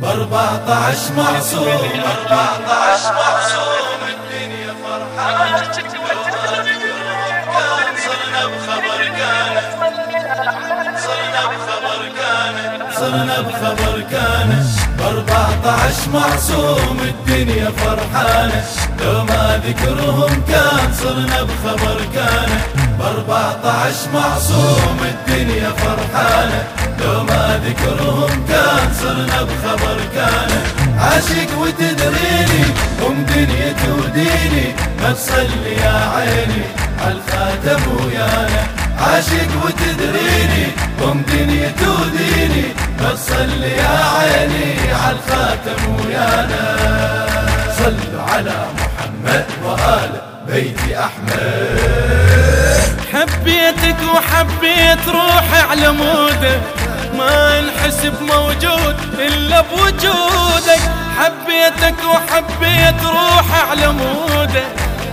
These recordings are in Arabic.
باربعطعش معصوم باربعطعش معصوم الدنيا فرحانة صرنا بخبر كان باربعطعش معصوم الدنيا فرحانة. لو ما ذكرهم كان صرنا بخبر كان باربعطعش معصوم الدنيا فرحانة. لو ما ذكرهم كان صرنا بخبر كان عاشق وتدريني أم دنيتي وديني. ما تصلي يا عيني عالخاتم ويانا عاشق وتدريني ام دنيتي وديني ما تصلي يا عيني عالخاتم ويانا صلوا على محمد وآل بيت أحمد. حبيتك وحبيت روحي على مودك. ما انحسب موجود إلا بوجودك. حبيتك وحبيت روحي على مودك.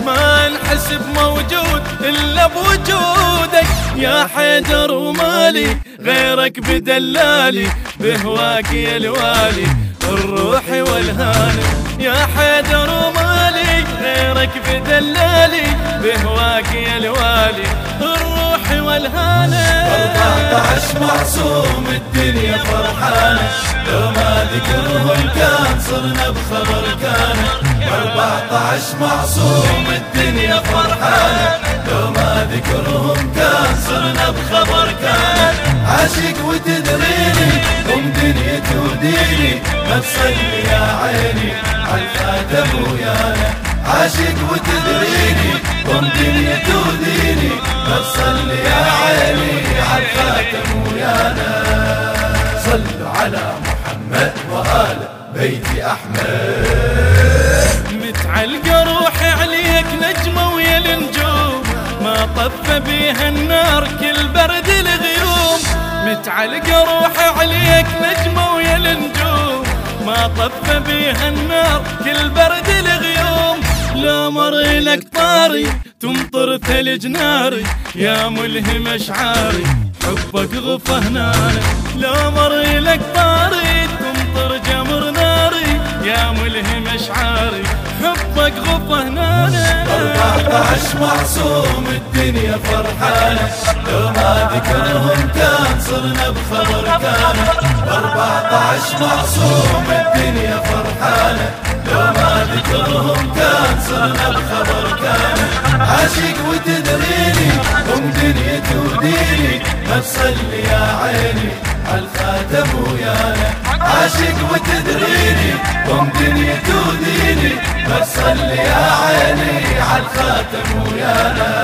ما انحسب موجود إلا بوجودك. يا حيدر ومالي غيرك بدلالي بهواك يا الوالي الروح والهاني. يا حيدر ومالي غيرك بدلالي بهواك يا الوالي الروح والهاني. 14 معصوم الدنيا فرحانة. لو ما ذكرهم كان صرنا بخبر كان. 14 معصوم الدنيا فرحانة لو ما ذكرهم كان صرنا بخبر كان. عاشق وتدريني أم دنيتي وديني ما تصلي يا عيني عالخاتم ويانا. عاشق وتدريني أم دنيتي وديني ما تصلي يا عيني عالخاتم ويانا. صلوا على محمد وآل بيت أحمد. طف بيها النار كل برد الغيوم متعلقة روحي عليك نجمة ويا النجوم. ما طف بيها النار كل برد الغيوم لا مر لك طاري تمطر ثلج ناري. يا ملهم أشعاري حبك غفى هنانا لا مر لك طاري تمطر جمر ناري. يا ملهم أشعاري حبك غفى هنانا 14 معصوم الدنيا فرحانة. لو ما ذكرهم كان صرنا بخبر كان. 14 معصوم الدنيا عاشق وتدريني ام دنيتي وديني ما تصلي يا عيني عالخاتم ويانا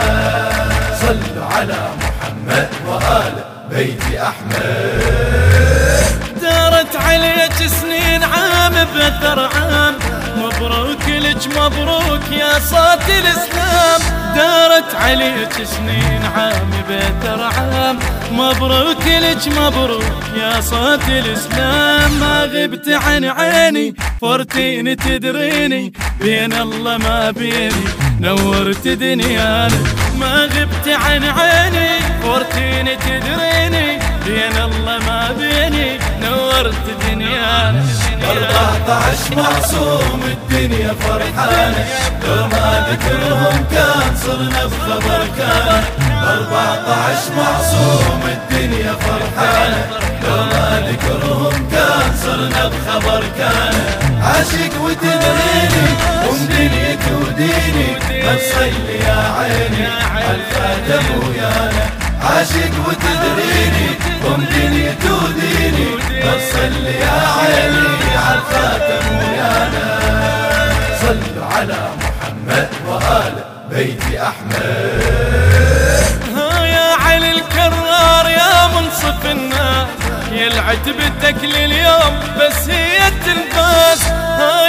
صلوا على محمد وآل بيت أحمد. دارت عليك سنين عام بأثر عام مبروك لك مبروك يا صوت الإسلام. دارت عليك سنين عام بأثر عام مبروك لك مبروك يا صوت الإسلام. ما غبت عن عيني فرتيني تدريني. بين الله ما بيني نورت دنيانا ما غبت عن عيني فرتيني تدريني. بين الله ما بيني نورت دنيانا. 14 معصوم الدنيا فرحانة. لو ما ذكرهم كان صرنا بخبر كان. 14 معصوم الدنيا فرحانة. لو ما ذكرهم كان صرنا بخبر كان. عاشق وتدريني ام دنيتي وديني تصلي يا عيني عالخاتم ويانا. عاشق وتدريني ام دنيتي وديني ما تصلي يا عيني عالخاتم ويانا صلوا على محمد وآل بيت أحمد. يا علي الكرار يا منصف الناس. يا العتبتك لليوم بس هي تنفاس.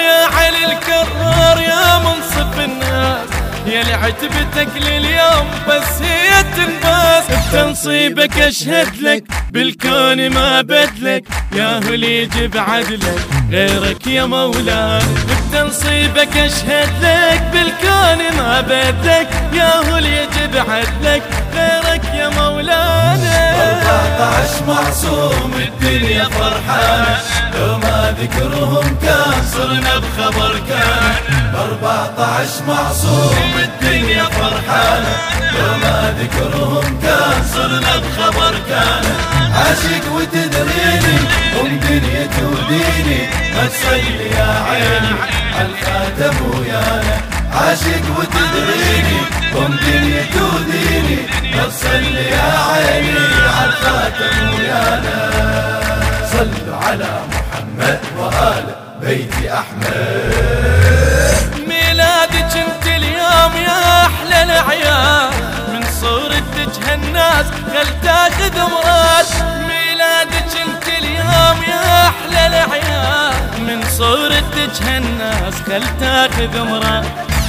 يا علي الكرار يا منصف الناس. يا لعتبتك لليوم بس هي تنفاس بتنصيبك أشهد لك بالكون ما بدلك. يا هو اللي يجيب عدلك غيرك يا مولانا بتنصيبك أشهد لك بالكون ما بدلك. يا هو اللي يجيب عدلك غيرك يا مولانا 14 معصوم الدنيا ما ذكرهم كان صرنا بخبر كان. باربعطعش معصوم الدنيا فرحانة. لو ما ذكرهم كان صرنا بخبر كان. عاشق وتدريني أم دنيتي وديني ما يا عيني الخاتم ويانا. عاشق وتدريني أم دنيتي وديني ما يا عيني الخاتم ويانا. صلوا على محمد. وآل بيت أحمد. ميلادك انت اليوم يا أحلى الأعياد. من صورتك هالناس خل تاخذ مراد. ميلادك انت اليوم يا أحلى الأعياد. من صورتك هالناس خل تاخذ مراد.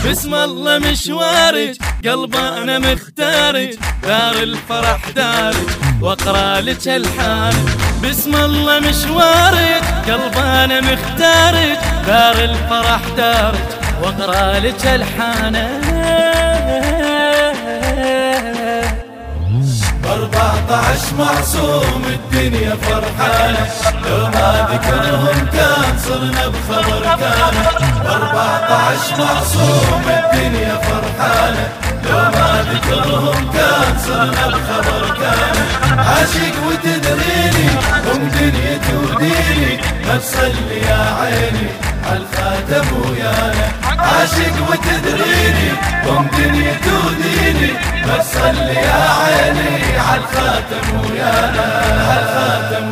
بسم الله مشوارك قلب أنا مختارك. دار الفرح دارك واقرا لك الحان بسم الله مشوارك. قلب أنا مختارك دار الفرح دارك واقرا لك الحانة. باربعطعش معصوم الدنيا فرحانة. لو ما ذكرهم كان صرنا بخبر كان. باربعطعش معصوم الدنيا فرحانة. لو ما ذكرهم كان صرنا بخبر كان. عاشق وتدريني أم دنيتي وديني ما تصلي يا عيني عالخاتم ويانا عاشق وتدريني أم دنيتي وديني الخاتم يا هل خاتم